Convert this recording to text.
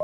う